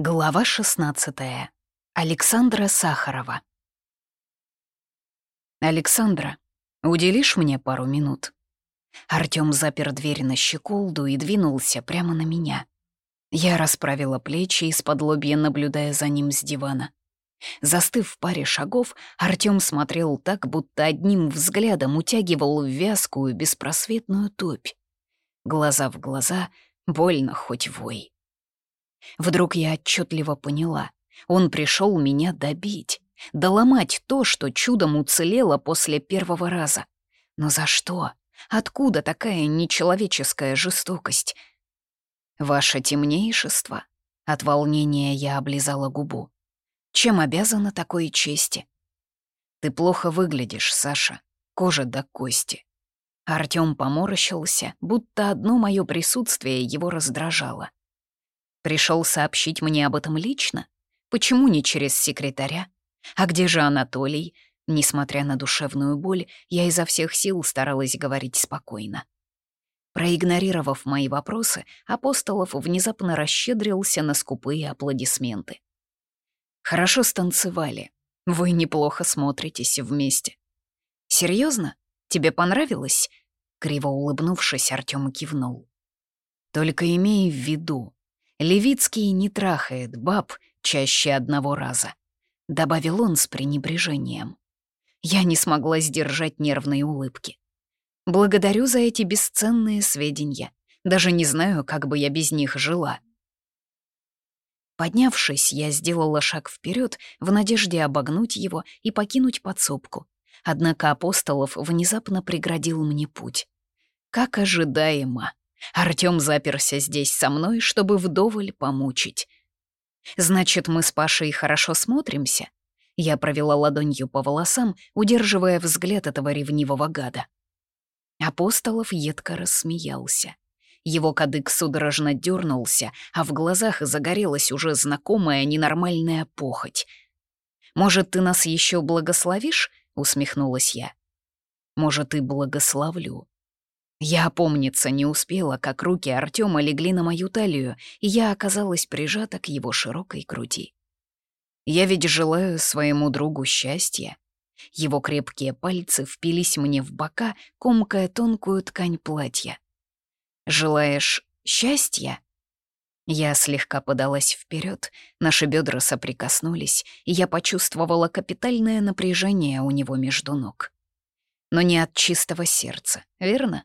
Глава 16. Александра Сахарова. «Александра, уделишь мне пару минут?» Артём запер дверь на щеколду и двинулся прямо на меня. Я расправила плечи, из-под лобья наблюдая за ним с дивана. Застыв в паре шагов, Артём смотрел так, будто одним взглядом утягивал в вязкую, беспросветную топь. Глаза в глаза, больно хоть вой. Вдруг я отчетливо поняла. Он пришел меня добить, доломать то, что чудом уцелело после первого раза. Но за что? Откуда такая нечеловеческая жестокость? Ваше темнейшество? От волнения я облизала губу. Чем обязана такой чести? Ты плохо выглядишь, Саша. Кожа до кости. Артём поморщился, будто одно мое присутствие его раздражало. Пришел сообщить мне об этом лично? Почему не через секретаря? А где же Анатолий? Несмотря на душевную боль, я изо всех сил старалась говорить спокойно. Проигнорировав мои вопросы, Апостолов внезапно расщедрился на скупые аплодисменты. «Хорошо станцевали. Вы неплохо смотритесь вместе. Серьезно? Тебе понравилось?» Криво улыбнувшись, Артём кивнул. «Только имей в виду, Левицкий не трахает баб чаще одного раза. Добавил он с пренебрежением. Я не смогла сдержать нервные улыбки. Благодарю за эти бесценные сведения. Даже не знаю, как бы я без них жила. Поднявшись, я сделала шаг вперед в надежде обогнуть его и покинуть подсобку. Однако Апостолов внезапно преградил мне путь. Как ожидаемо. Артём заперся здесь со мной, чтобы вдоволь помучить. «Значит, мы с Пашей хорошо смотримся?» Я провела ладонью по волосам, удерживая взгляд этого ревнивого гада. Апостолов едко рассмеялся. Его кадык судорожно дернулся, а в глазах загорелась уже знакомая ненормальная похоть. «Может, ты нас еще благословишь?» — усмехнулась я. «Может, и благословлю», я опомниться не успела, как руки Артема легли на мою талию, и я оказалась прижата к его широкой груди. Я ведь желаю своему другу счастья. Его крепкие пальцы впились мне в бока, комкая тонкую ткань платья. «Желаешь счастья?» Я слегка подалась вперед, наши бедра соприкоснулись, и я почувствовала капитальное напряжение у него между ног. Но не от чистого сердца, верно?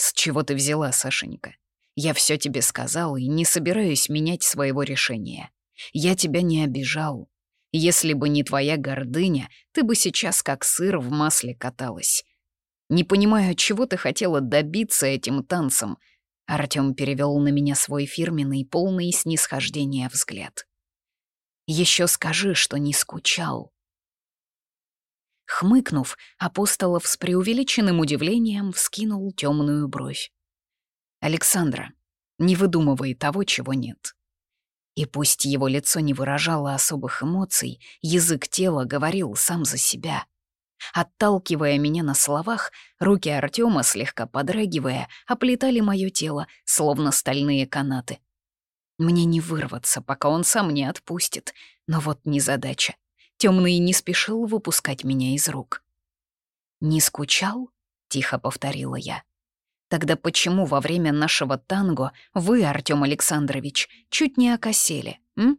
«С чего ты взяла, Сашенька? Я все тебе сказал и не собираюсь менять своего решения. Я тебя не обижал. Если бы не твоя гордыня, ты бы сейчас как сыр в масле каталась. Не понимаю, чего ты хотела добиться этим танцем». Артём перевел на меня свой фирменный, полный снисхождения взгляд. Еще скажи, что не скучал. Хмыкнув, Апостолов с преувеличенным удивлением вскинул темную бровь. «Александра, не выдумывай того, чего нет». И пусть его лицо не выражало особых эмоций, язык тела говорил сам за себя. Отталкивая меня на словах, руки Артема, слегка подрагивая, оплетали мое тело, словно стальные канаты. Мне не вырваться, пока он сам не отпустит, но вот незадача. Темный не спешил выпускать меня из рук. «Не скучал?» — тихо повторила я. «Тогда почему во время нашего танго вы, Артём Александрович, чуть не окосели, м?»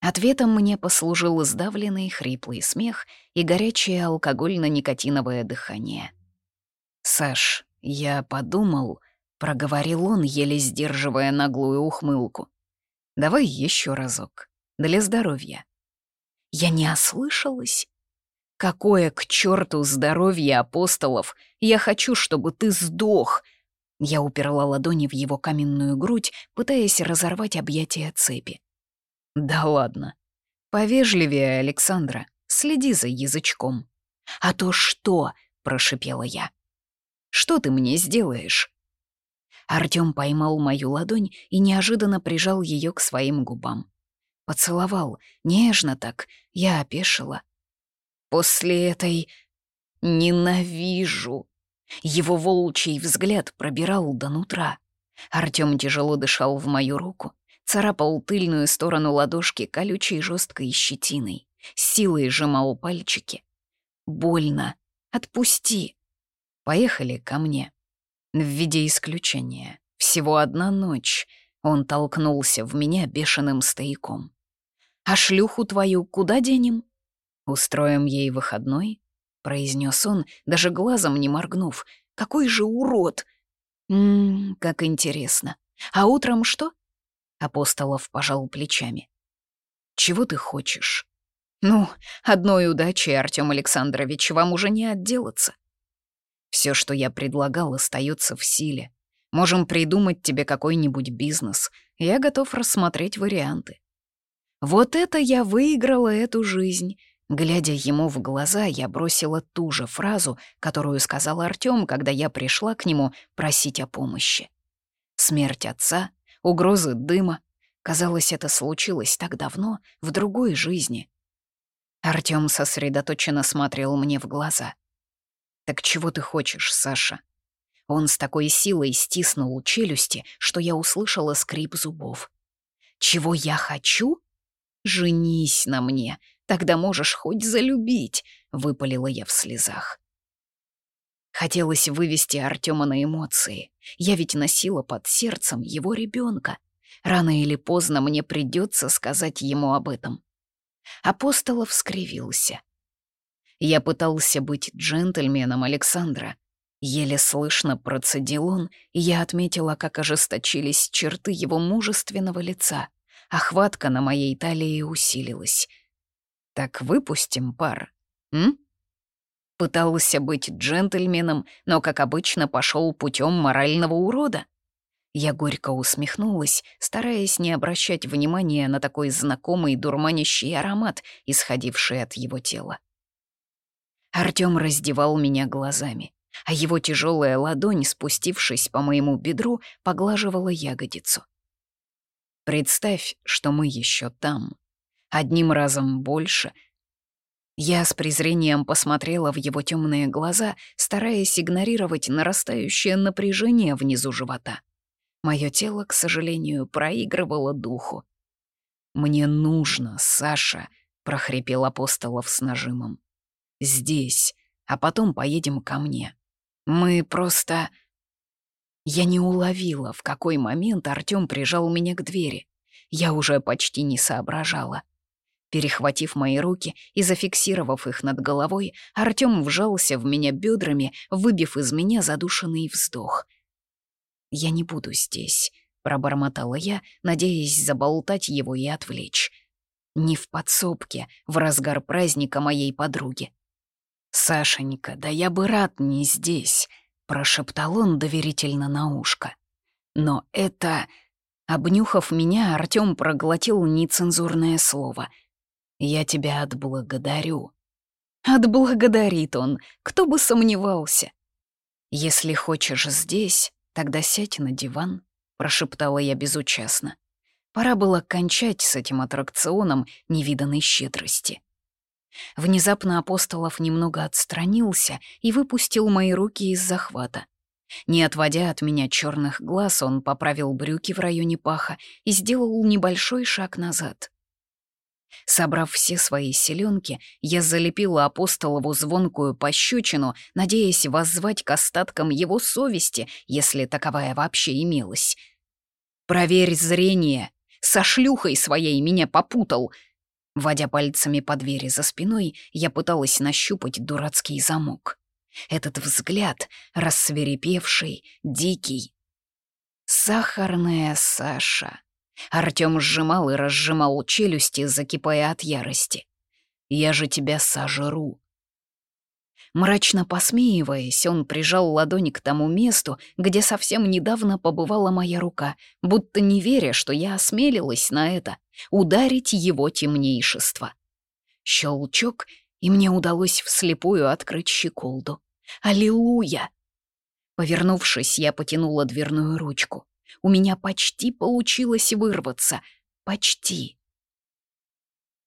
Ответом мне послужил сдавленный хриплый смех и горячее алкогольно-никотиновое дыхание. «Саш, я подумал...» — проговорил он, еле сдерживая наглую ухмылку. «Давай еще разок. Для здоровья». Я не ослышалась? Какое к черту здоровье апостолов! Я хочу, чтобы ты сдох!» Я уперла ладони в его каменную грудь, пытаясь разорвать объятия цепи. «Да ладно. Повежливее, Александра. Следи за язычком». «А то что?» — прошипела я. «Что ты мне сделаешь?» Артём поймал мою ладонь и неожиданно прижал ее к своим губам. Поцеловал, нежно так, я опешила. После этой... Ненавижу. Его волчий взгляд пробирал до нутра. Артём тяжело дышал в мою руку, царапал тыльную сторону ладошки колючей жесткой щетиной, силой сжимал пальчики. «Больно. Отпусти. Поехали ко мне». В виде исключения. Всего одна ночь. Он толкнулся в меня бешеным стояком. «А шлюху твою куда денем?» «Устроим ей выходной?» — произнес он, даже глазом не моргнув. «Какой же урод!» «Ммм, как интересно. А утром что?» Апостолов пожал плечами. «Чего ты хочешь?» «Ну, одной удачи, Артём Александрович, вам уже не отделаться. Все, что я предлагал, остается в силе. Можем придумать тебе какой-нибудь бизнес. Я готов рассмотреть варианты». Вот это я выиграла эту жизнь. Глядя ему в глаза, я бросила ту же фразу, которую сказал Артём, когда я пришла к нему просить о помощи. Смерть отца, угрозы дыма. Казалось, это случилось так давно, в другой жизни. Артём сосредоточенно смотрел мне в глаза. «Так чего ты хочешь, Саша?» Он с такой силой стиснул челюсти, что я услышала скрип зубов. «Чего я хочу? Женись на мне, тогда можешь хоть залюбить», — выпалила я в слезах. Хотелось вывести Артема на эмоции. Я ведь носила под сердцем его ребенка. Рано или поздно мне придется сказать ему об этом. Апостолов скривился. Я пытался быть джентльменом Александра. Еле слышно процедил он, и я отметила, как ожесточились черты его мужественного лица. Охватка на моей талии усилилась. «Так выпустим пар, м?» Пытался быть джентльменом, но, как обычно, пошел путем морального урода. Я горько усмехнулась, стараясь не обращать внимания на такой знакомый дурманящий аромат, исходивший от его тела. Артём раздевал меня глазами, а его тяжелая ладонь, спустившись по моему бедру, поглаживала ягодицу. Представь, что мы еще там. Одним разом больше. Я с презрением посмотрела в его темные глаза, стараясь игнорировать нарастающее напряжение внизу живота. Мое тело, к сожалению, проигрывало духу. «Мне нужно, Саша», — прохрипел Апостолов с нажимом. «Здесь, а потом поедем ко мне. Мы просто...» Я не уловила, в какой момент Артём прижал меня к двери. Я уже почти не соображала. Перехватив мои руки и зафиксировав их над головой, Артём вжался в меня бедрами, выбив из меня задушенный вздох — «Я не буду здесь», — пробормотала я, надеясь заболтать его и отвлечь. Не в подсобке, в разгар праздника моей подруги. «Сашенька, да я бы рад не здесь», — прошептал он доверительно на ушко. «Но это...» Обнюхав меня, Артём проглотил нецензурное слово. «Я тебя отблагодарю». Отблагодарит он, кто бы сомневался. «Если хочешь здесь, «Тогда сядь на диван», — прошептала я безучастно. Пора было кончать с этим аттракционом невиданной щедрости. Внезапно Апостолов немного отстранился и выпустил мои руки из захвата. Не отводя от меня черных глаз, он поправил брюки в районе паха и сделал небольшой шаг назад. Собрав все свои селенки, я залепила апостолову звонкую пощечину, надеясь воззвать к остаткам его совести, если таковая вообще имелась. «Проверь зрение! Со шлюхой своей меня попутал!» Водя пальцами по двери за спиной, я пыталась нащупать дурацкий замок. Этот взгляд, рассверепевший, дикий. «Сахарная Саша!» Артём сжимал и разжимал челюсти, закипая от ярости. «Я же тебя сожру!» Мрачно посмеиваясь, он прижал ладонь к тому месту, где совсем недавно побывала моя рука, будто не веря, что я осмелилась на это, ударить его темнейшество. Щелчок, и мне удалось вслепую открыть щеколду. Аллилуйя! Повернувшись, я потянула дверную ручку. У меня почти получилось вырваться. Почти.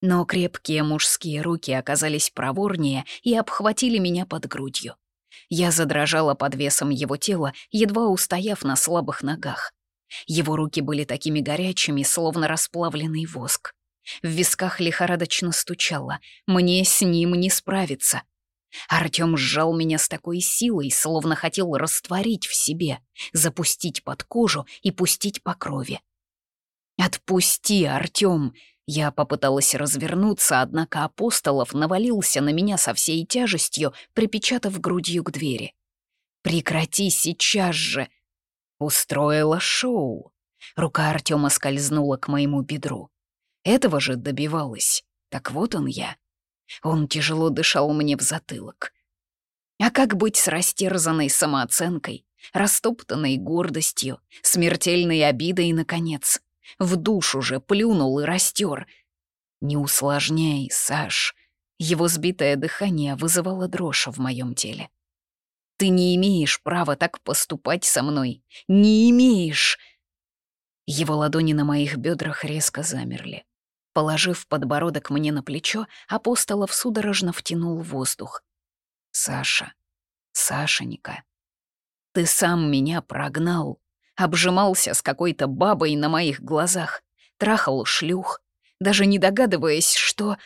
Но крепкие мужские руки оказались проворнее и обхватили меня под грудью. Я задрожала под весом его тела, едва устояв на слабых ногах. Его руки были такими горячими, словно расплавленный воск. В висках лихорадочно стучало. Мне с ним не справиться. Артём сжал меня с такой силой, словно хотел растворить в себе, запустить под кожу и пустить по крови. «Отпусти, Артём!» Я попыталась развернуться, однако Апостолов навалился на меня со всей тяжестью, припечатав грудью к двери. «Прекрати сейчас же!» Устроила шоу. Рука Артема скользнула к моему бедру. Этого же добивалась. Так вот он я. Он тяжело дышал мне в затылок. А как быть с растерзанной самооценкой, растоптанной гордостью, смертельной обидой, наконец? В душу же плюнул и растер. Не усложняй, Саш. Его сбитое дыхание вызывало дрожь в моем теле. Ты не имеешь права так поступать со мной. Не имеешь. Его ладони на моих бедрах резко замерли. Положив подбородок мне на плечо, Апостолов судорожно втянул воздух. «Саша, Сашенька, ты сам меня прогнал, обжимался с какой-то бабой на моих глазах, трахал шлюх, даже не догадываясь, что...»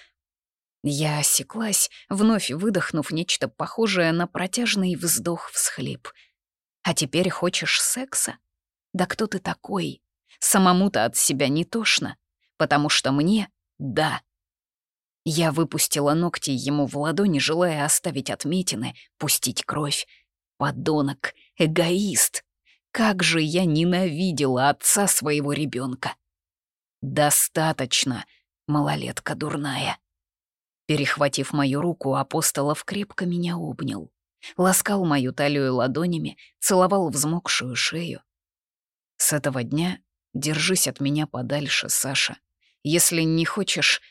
Я осеклась, вновь выдохнув нечто похожее на протяжный вздох-всхлип. «А теперь хочешь секса? Да кто ты такой? Самому-то от себя не тошно потому что мне — да. Я выпустила ногти ему в ладони, желая оставить отметины, пустить кровь. Подонок, эгоист. Как же я ненавидела отца своего ребенка. Достаточно, малолетка дурная. Перехватив мою руку, Апостолов крепко меня обнял. Ласкал мою талию ладонями, целовал взмокшую шею. С этого дня держись от меня подальше, Саша если не хочешь...»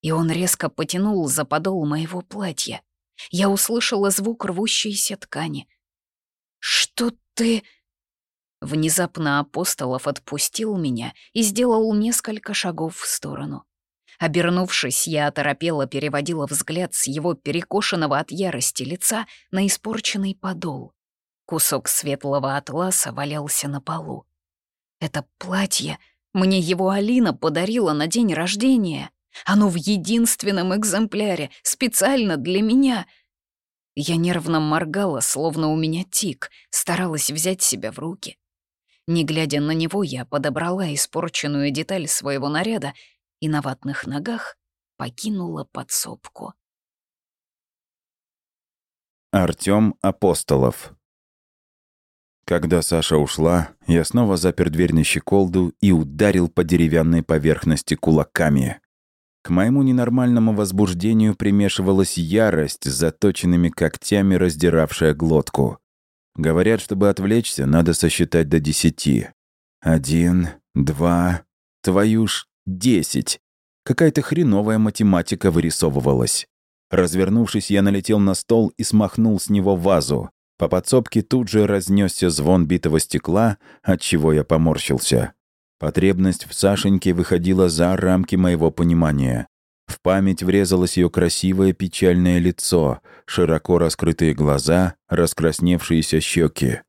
И он резко потянул за подол моего платья. Я услышала звук рвущейся ткани. «Что ты...» Внезапно Апостолов отпустил меня и сделал несколько шагов в сторону. Обернувшись, я оторопела переводила взгляд с его перекошенного от ярости лица на испорченный подол. Кусок светлого атласа валялся на полу. Это платье мне его Алина подарила на день рождения. Оно в единственном экземпляре, специально для меня. Я нервно моргала, словно у меня тик, старалась взять себя в руки. Не глядя на него, я подобрала испорченную деталь своего наряда и на ватных ногах покинула подсобку. Артём Апостолов когда Саша ушла, я снова запер дверь на щеколду и ударил по деревянной поверхности кулаками. К моему ненормальному возбуждению примешивалась ярость с заточенными когтями, раздиравшая глотку. Говорят, чтобы отвлечься, надо сосчитать до десяти. Один, два, твою ж, десять. Какая-то хреновая математика вырисовывалась. Развернувшись, я налетел на стол и смахнул с него вазу. По подсобке тут же разнесся звон битого стекла, от чего я поморщился. Потребность в Сашеньке выходила за рамки моего понимания. В память врезалось ее красивое печальное лицо, широко раскрытые глаза, раскрасневшиеся щеки.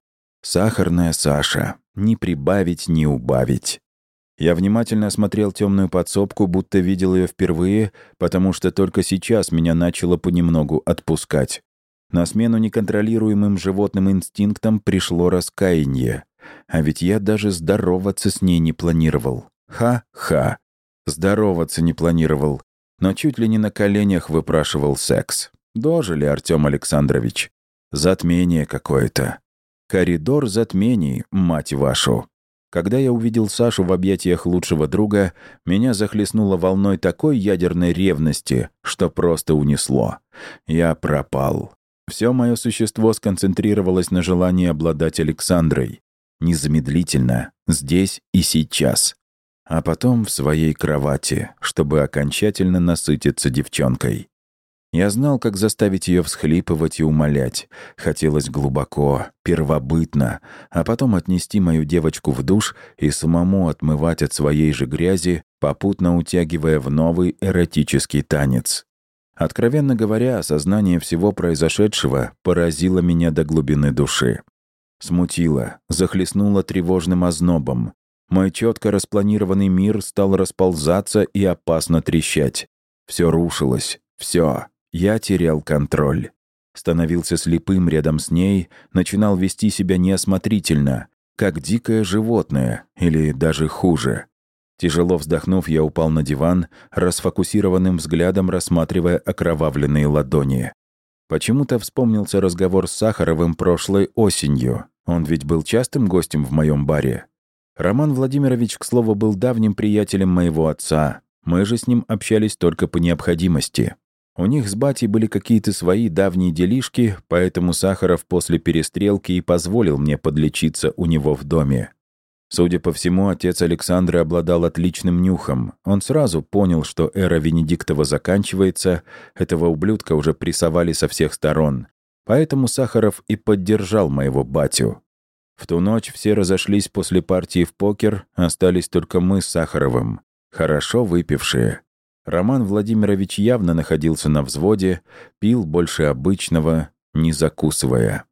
Сахарная Саша. Ни прибавить, ни убавить. Я внимательно осмотрел темную подсобку, будто видел ее впервые, потому что только сейчас меня начало понемногу отпускать. На смену неконтролируемым животным инстинктам пришло раскаяние. А ведь я даже здороваться с ней не планировал. Ха-ха. Здороваться не планировал. Но чуть ли не на коленях выпрашивал секс. Дожили, Артём Александрович. Затмение какое-то. Коридор затмений, мать вашу. Когда я увидел Сашу в объятиях лучшего друга, меня захлестнуло волной такой ядерной ревности, что просто унесло. Я пропал. Все мое существо сконцентрировалось на желании обладать Александрой. Незамедлительно, здесь и сейчас. А потом в своей кровати, чтобы окончательно насытиться девчонкой. Я знал, как заставить ее всхлипывать и умолять. Хотелось глубоко, первобытно, а потом отнести мою девочку в душ и самому отмывать от своей же грязи, попутно утягивая в новый эротический танец. Откровенно говоря, осознание всего произошедшего поразило меня до глубины души. Смутило, захлестнуло тревожным ознобом. Мой четко распланированный мир стал расползаться и опасно трещать. Все рушилось. Все. Я терял контроль. Становился слепым рядом с ней, начинал вести себя неосмотрительно, как дикое животное, или даже хуже. Тяжело вздохнув, я упал на диван, расфокусированным взглядом рассматривая окровавленные ладони. Почему-то вспомнился разговор с Сахаровым прошлой осенью. Он ведь был частым гостем в моем баре. Роман Владимирович, к слову, был давним приятелем моего отца. Мы же с ним общались только по необходимости. У них с батей были какие-то свои давние делишки, поэтому Сахаров после перестрелки и позволил мне подлечиться у него в доме. Судя по всему, отец Александры обладал отличным нюхом. Он сразу понял, что эра Венедиктова заканчивается, этого ублюдка уже прессовали со всех сторон. Поэтому Сахаров и поддержал моего батю. В ту ночь все разошлись после партии в покер, остались только мы с Сахаровым. Хорошо выпившие. Роман Владимирович явно находился на взводе, пил больше обычного, не закусывая.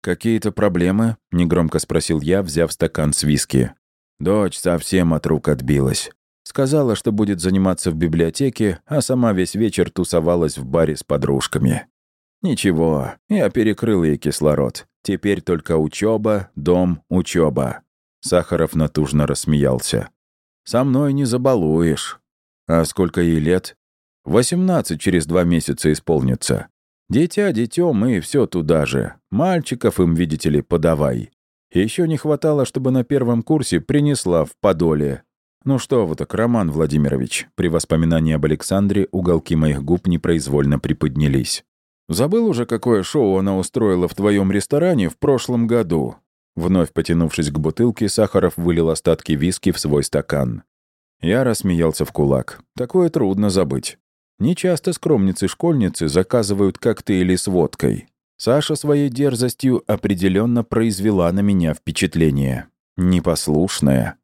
«Какие-то проблемы?» — негромко спросил я, взяв стакан с виски. Дочь совсем от рук отбилась. Сказала, что будет заниматься в библиотеке, а сама весь вечер тусовалась в баре с подружками. Ничего, я перекрыл ей кислород. Теперь только учеба, дом, учеба. Сахаров натужно рассмеялся. Со мной не забалуешь. А сколько ей лет? Восемнадцать через два месяца исполнится. Дитя детем и все туда же. Мальчиков им, видите ли, подавай. Еще не хватало, чтобы на первом курсе принесла в подоле. Ну что вы так, Роман Владимирович, при воспоминании об Александре уголки моих губ непроизвольно приподнялись. Забыл уже, какое шоу она устроила в твоем ресторане в прошлом году?» Вновь потянувшись к бутылке, Сахаров вылил остатки виски в свой стакан. Я рассмеялся в кулак. Такое трудно забыть. Нечасто скромницы-школьницы заказывают коктейли с водкой. Саша своей дерзостью определенно произвела на меня впечатление. Непослушная.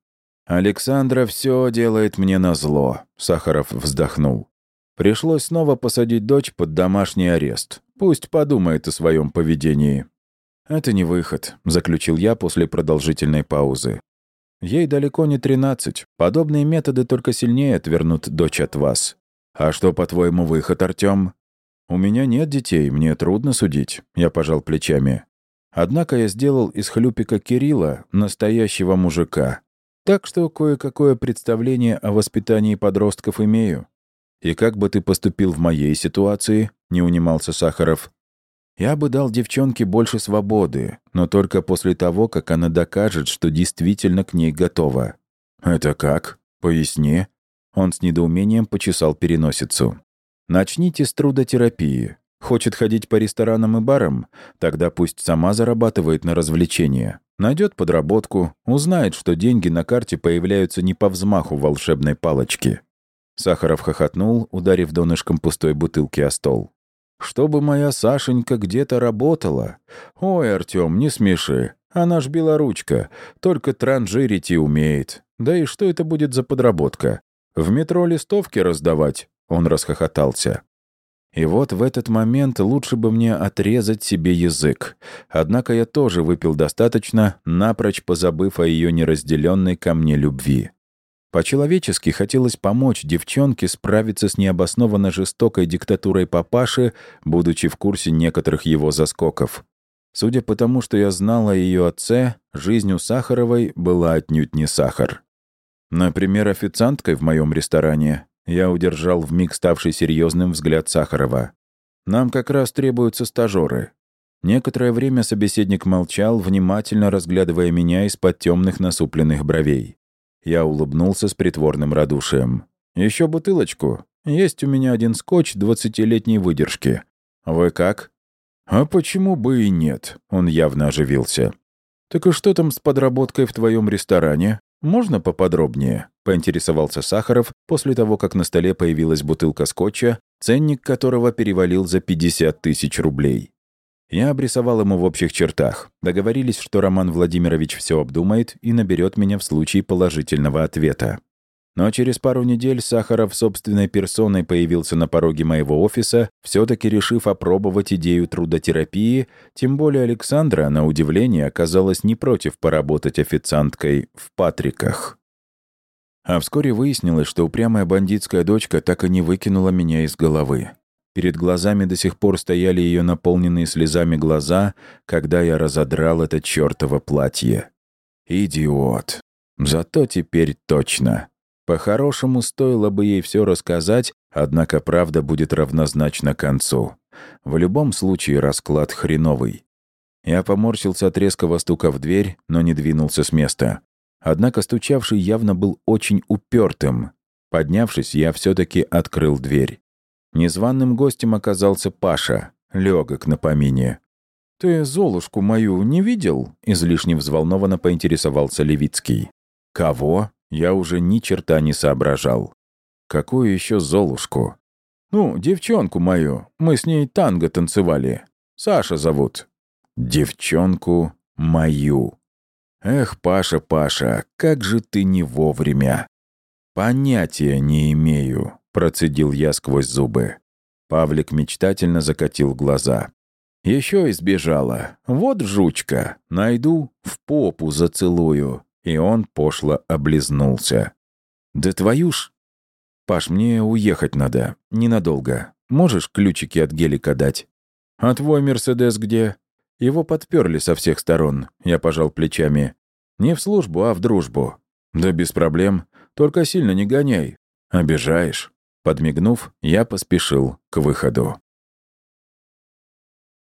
«Александра все делает мне назло», — Сахаров вздохнул. Пришлось снова посадить дочь под домашний арест. Пусть подумает о своем поведении. «Это не выход», — заключил я после продолжительной паузы. «Ей далеко не тринадцать. Подобные методы только сильнее отвернут дочь от вас. А что, по-твоему, выход, Артём?» «У меня нет детей, мне трудно судить», — я пожал плечами. Однако я сделал из хлюпика Кирилла настоящего мужика. Так что кое-какое представление о воспитании подростков имею. «И как бы ты поступил в моей ситуации?» — не унимался Сахаров. «Я бы дал девчонке больше свободы, но только после того, как она докажет, что действительно к ней готова». «Это как? Поясни». Он с недоумением почесал переносицу. «Начните с трудотерапии. Хочет ходить по ресторанам и барам? Тогда пусть сама зарабатывает на развлечения. Найдет подработку, узнает, что деньги на карте появляются не по взмаху волшебной палочки. Сахаров хохотнул, ударив донышком пустой бутылки о стол. «Чтобы моя Сашенька где-то работала? Ой, Артём, не смеши. Она ж белоручка, только транжирить и умеет. Да и что это будет за подработка? В метро листовки раздавать?» Он расхохотался. И вот в этот момент лучше бы мне отрезать себе язык. Однако я тоже выпил достаточно, напрочь позабыв о ее неразделенной ко мне любви. По-человечески хотелось помочь девчонке справиться с необоснованно жестокой диктатурой папаши, будучи в курсе некоторых его заскоков. Судя по тому, что я знал о ее отце, жизнь у Сахаровой была отнюдь не сахар. Например, официанткой в моем ресторане я удержал в миг ставший серьезным взгляд Сахарова. Нам как раз требуются стажеры. Некоторое время собеседник молчал, внимательно разглядывая меня из-под темных насупленных бровей. Я улыбнулся с притворным радушием. Еще бутылочку? Есть у меня один скотч двадцатилетней выдержки. Вы как?» «А почему бы и нет?» Он явно оживился. «Так и что там с подработкой в твоем ресторане? Можно поподробнее?» — поинтересовался Сахаров после того, как на столе появилась бутылка скотча, ценник которого перевалил за 50 тысяч рублей. Я обрисовал ему в общих чертах. Договорились, что Роман Владимирович все обдумает и наберет меня в случае положительного ответа. Но через пару недель Сахаров собственной персоной появился на пороге моего офиса, все-таки решив опробовать идею трудотерапии, тем более Александра, на удивление, оказалась не против поработать официанткой в Патриках. А вскоре выяснилось, что упрямая бандитская дочка так и не выкинула меня из головы. Перед глазами до сих пор стояли ее наполненные слезами глаза, когда я разодрал это чертово платье. Идиот. Зато теперь точно. По-хорошему, стоило бы ей все рассказать, однако правда будет равнозначна концу. В любом случае расклад хреновый. Я поморщился от резкого стука в дверь, но не двинулся с места. Однако стучавший явно был очень упертым. Поднявшись, я все-таки открыл дверь. Незваным гостем оказался Паша, легок на помине. «Ты Золушку мою не видел?» — излишне взволнованно поинтересовался Левицкий. «Кого?» Я уже ни черта не соображал. «Какую еще Золушку?» «Ну, девчонку мою. Мы с ней танго танцевали. Саша зовут». «Девчонку мою». «Эх, Паша, Паша, как же ты не вовремя!» «Понятия не имею», Процедил я сквозь зубы. Павлик мечтательно закатил глаза. Еще избежала. Вот жучка. Найду, в попу зацелую. И он пошло облизнулся. Да твою ж... Паш, мне уехать надо. Ненадолго. Можешь ключики от гелика дать? А твой Мерседес где? Его подперли со всех сторон. Я пожал плечами. Не в службу, а в дружбу. Да без проблем. Только сильно не гоняй. Обижаешь. Подмигнув, я поспешил к выходу.